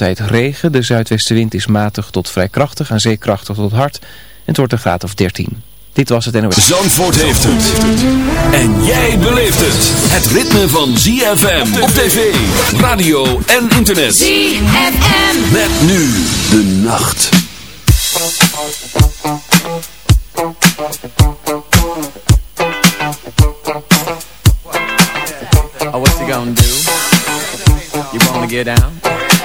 altijd regen. De zuidwestenwind is matig tot vrij krachtig, aan zeekrachtig tot hard. En het wordt een graad of 13. Dit was het NOS. Zandvoort heeft het. En jij beleeft het. Het ritme van ZFM op tv, radio en internet. ZFM. Met nu de nacht. Oh, what you gonna do? You wanna get down?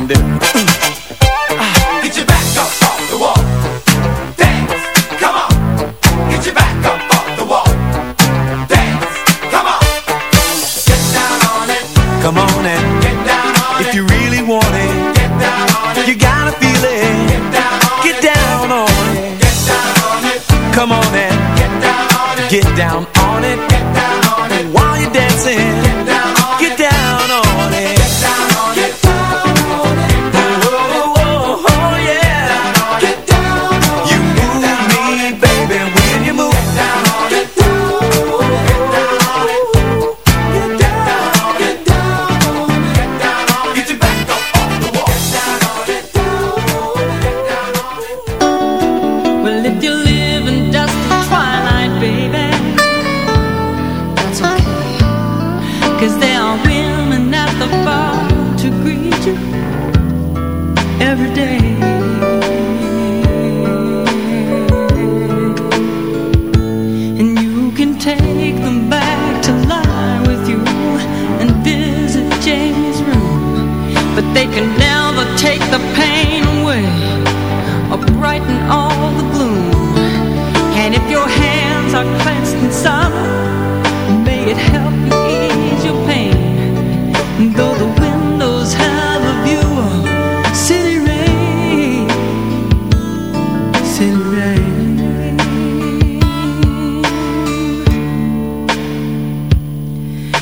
from them.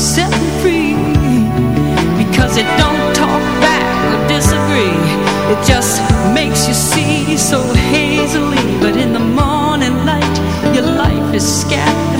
set them free. Because it don't talk back or disagree, it just makes you see so hazily. But in the morning light, your life is scattered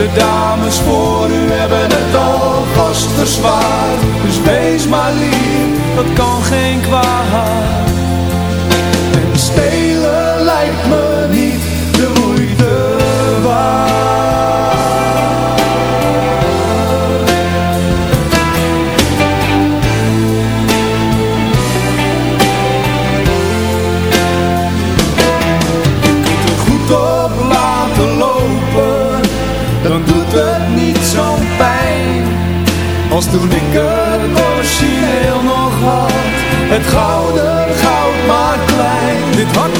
De dames voor u hebben het al vast verzwaard. Dus wees maar lief, dat kan geen kwaad. Als toen ik het origineel nog had. Het gouden goud maar klein. Dit hart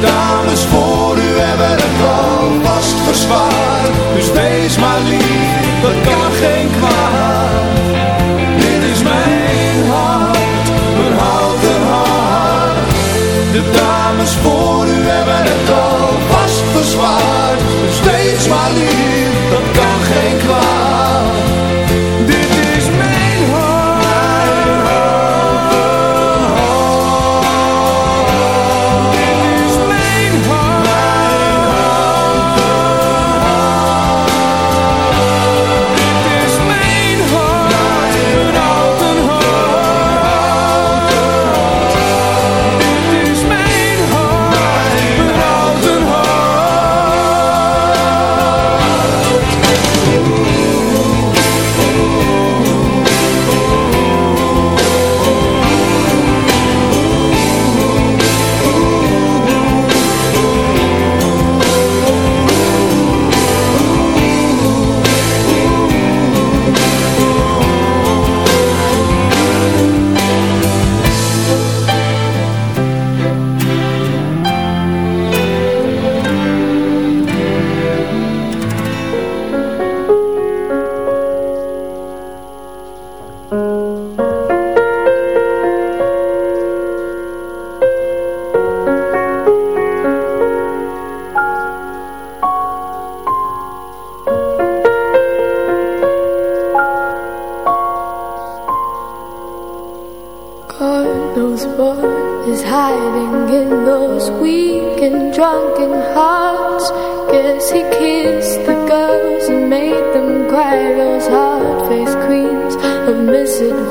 Dames voor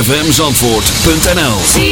fmzandvoort.nl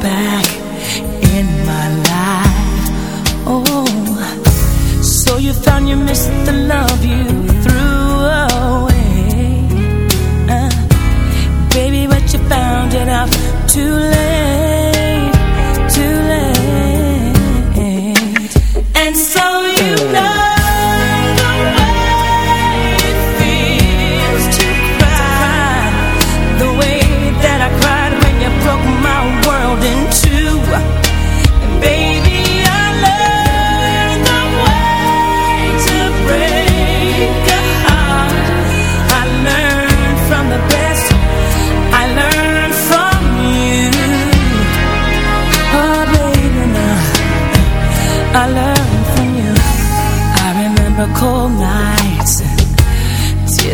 back.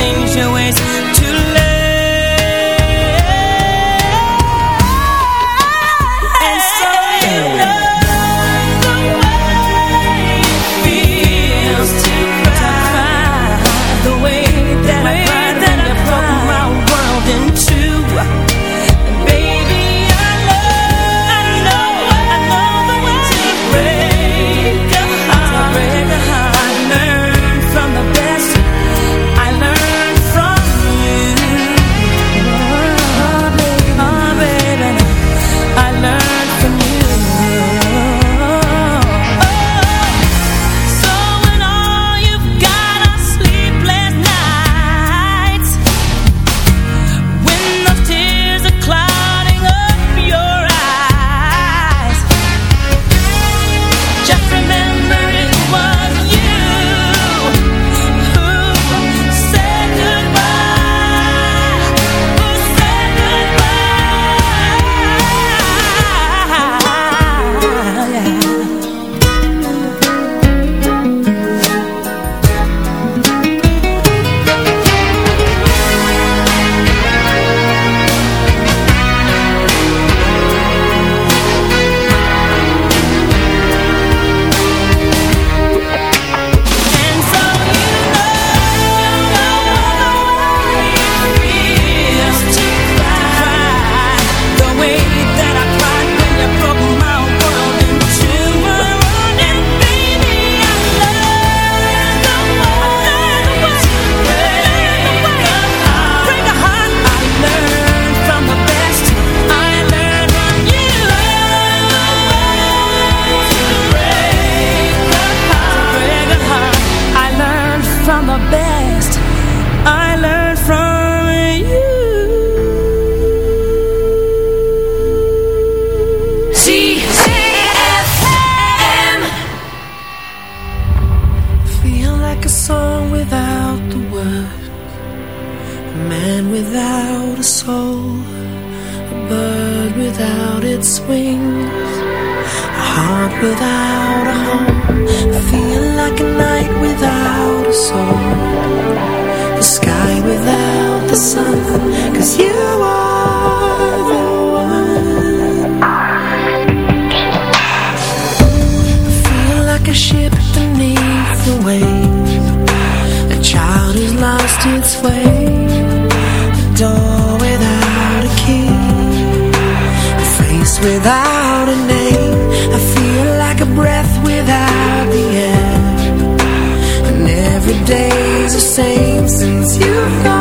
change your ways. the same since you've gone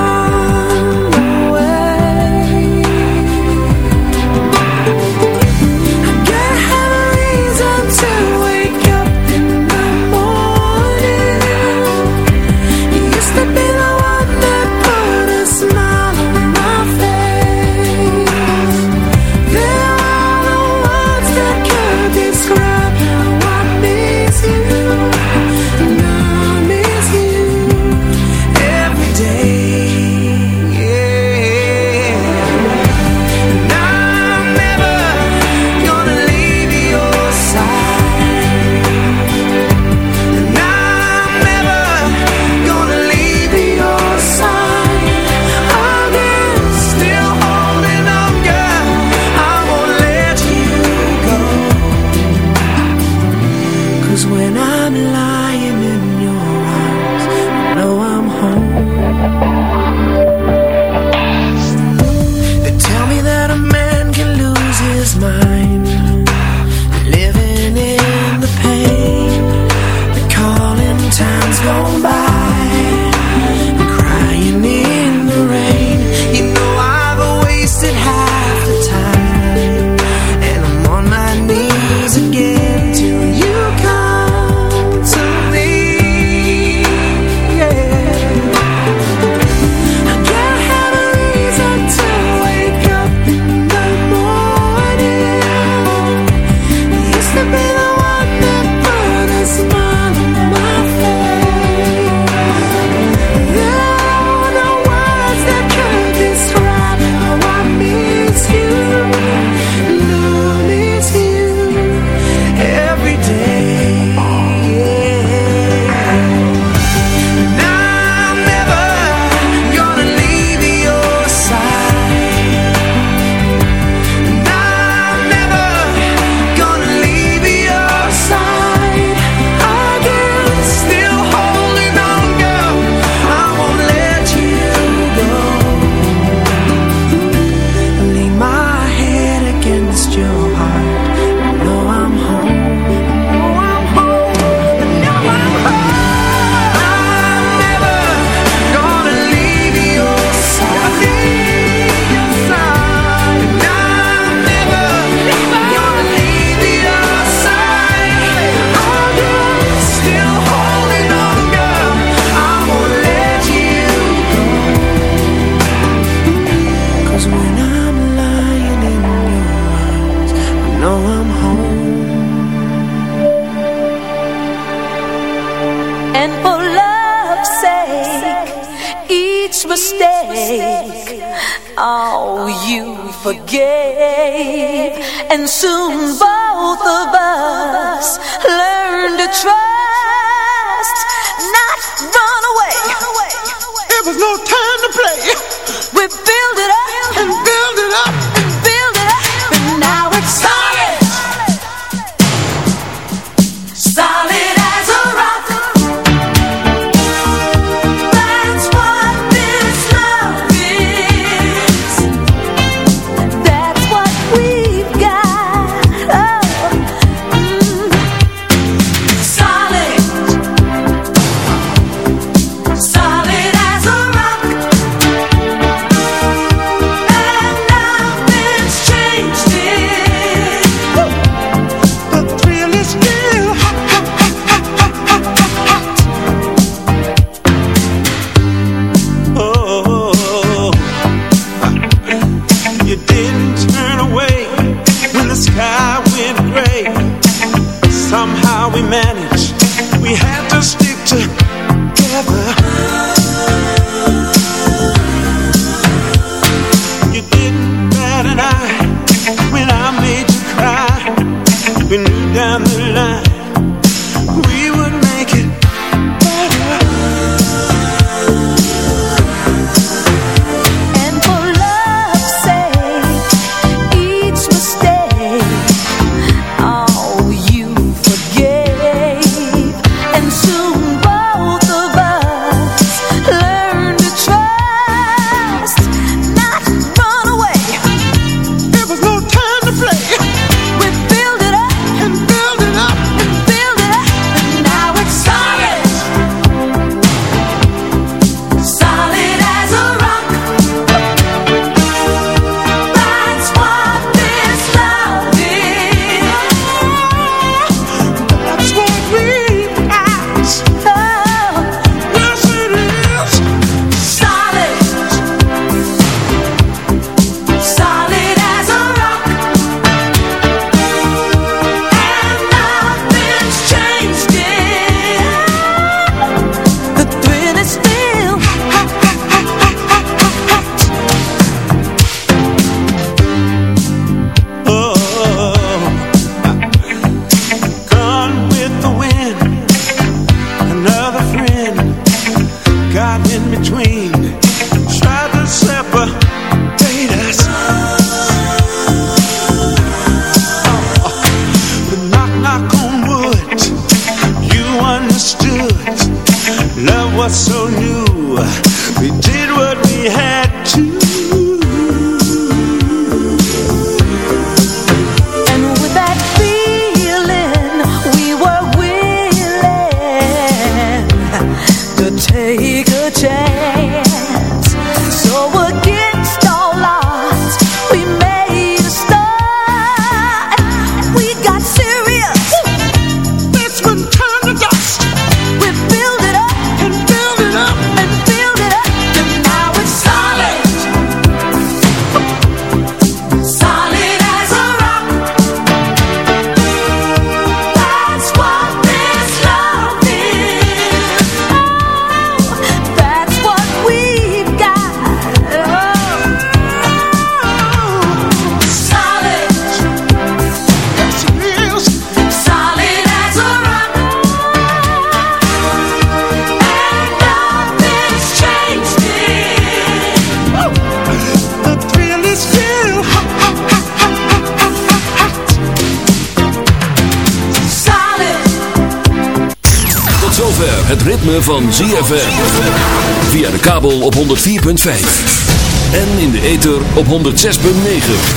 En in de ether op 106.9.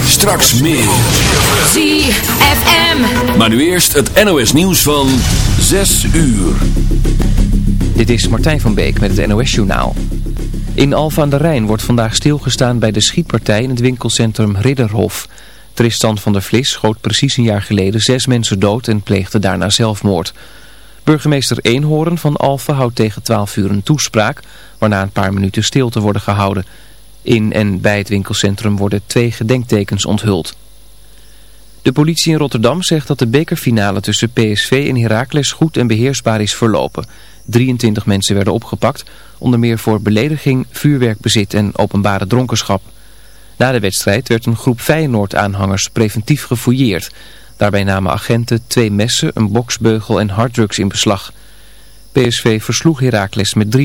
Straks meer. ZFM. Maar nu eerst het NOS nieuws van 6 uur. Dit is Martijn van Beek met het NOS journaal. In Alfa aan de Rijn wordt vandaag stilgestaan bij de schietpartij in het winkelcentrum Ridderhof. Tristan van der Vlis schoot precies een jaar geleden zes mensen dood en pleegde daarna zelfmoord. Burgemeester Eenhoorn van Alphen houdt tegen 12 uur een toespraak, waarna een paar minuten stilte worden gehouden. In en bij het winkelcentrum worden twee gedenktekens onthuld. De politie in Rotterdam zegt dat de bekerfinale tussen PSV en Heracles goed en beheersbaar is verlopen. 23 mensen werden opgepakt, onder meer voor belediging, vuurwerkbezit en openbare dronkenschap. Na de wedstrijd werd een groep Feyenoord-aanhangers preventief gefouilleerd. Daarbij namen agenten twee messen, een boksbeugel en harddrugs in beslag. PSV versloeg Heracles met 3-0.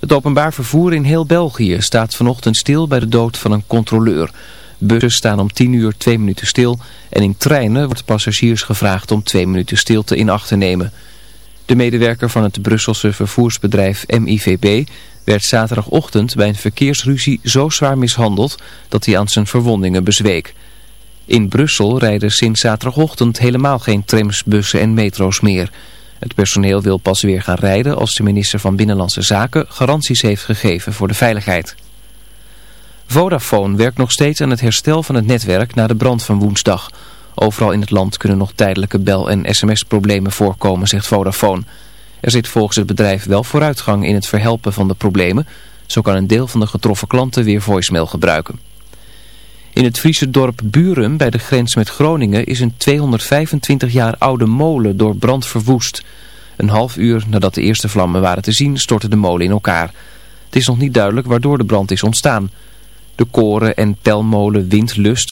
Het openbaar vervoer in heel België staat vanochtend stil bij de dood van een controleur. Bussen staan om 10 uur 2 minuten stil en in treinen wordt passagiers gevraagd om 2 minuten stilte in acht te nemen. De medewerker van het Brusselse vervoersbedrijf MIVB werd zaterdagochtend bij een verkeersruzie zo zwaar mishandeld dat hij aan zijn verwondingen bezweek. In Brussel rijden sinds zaterdagochtend helemaal geen trams, bussen en metro's meer. Het personeel wil pas weer gaan rijden als de minister van Binnenlandse Zaken garanties heeft gegeven voor de veiligheid. Vodafone werkt nog steeds aan het herstel van het netwerk na de brand van woensdag. Overal in het land kunnen nog tijdelijke bel- en sms-problemen voorkomen, zegt Vodafone. Er zit volgens het bedrijf wel vooruitgang in het verhelpen van de problemen. Zo kan een deel van de getroffen klanten weer voicemail gebruiken. In het Friese dorp Buren bij de grens met Groningen is een 225 jaar oude molen door brand verwoest. Een half uur nadat de eerste vlammen waren te zien stortte de molen in elkaar. Het is nog niet duidelijk waardoor de brand is ontstaan. De koren- en telmolen Windlust